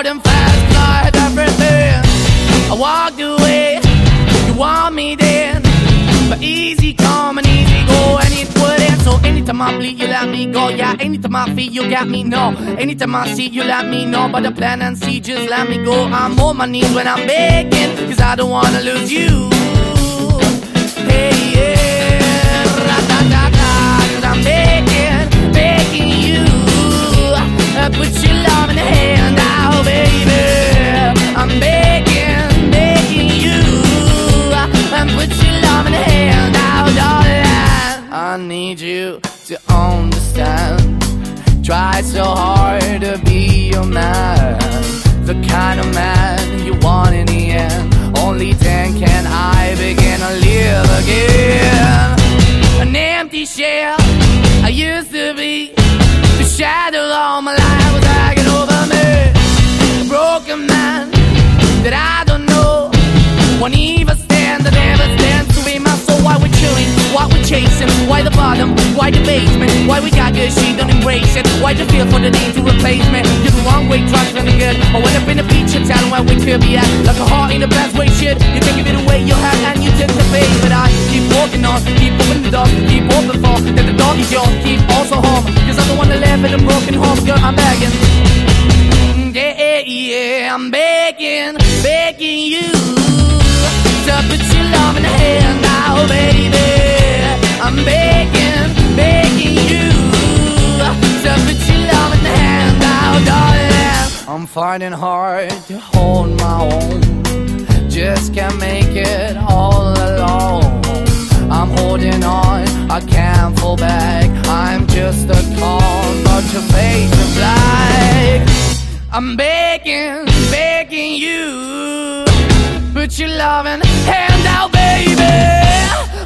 hard and fast, not everything. I walked away, you want me then. But easy come and easy go, and it wouldn't. So anytime I bleed, you let me go. Yeah, anytime I feel, you got me, no. Anytime I see, you let me know. But the plan and see, just let me go. I'm on my knees when I'm begging, cause I don't wanna lose you. Need you to understand. Try so hard to be your man. The kind of man you want in the end. Only then can I begin to live again. An empty shell I used to be. The shadow all my life was hanging over me. A broken man that I don't know. Won't why the basement, why we got good, she don't embrace it. Why the feel for the need to replace me? You're the wrong way, trying to good. I went up in a feature town where we could be at. Like a heart in a best way, shit. You give it away, you have, and you took the bait. But I keep walking on, keep moving the dog, keep open for that the dog is yours, keep also home. Cause I'm the one that live in a broken home, girl, I'm begging. Yeah, yeah, I'm begging, begging you finding hard to hold my own. Just can't make it all alone. I'm holding on, I can't fall back. I'm just a call, but your face is black. I'm begging, begging you. Put your loving hand out, baby.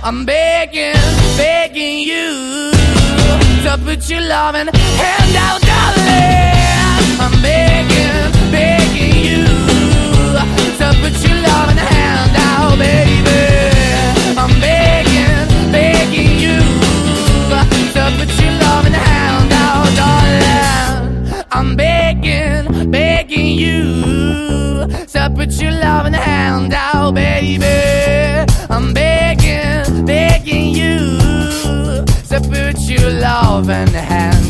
I'm begging, begging you. To put your loving hand out, darling. Put your love in the hand out, baby. I'm begging, begging you to put your love in the hand.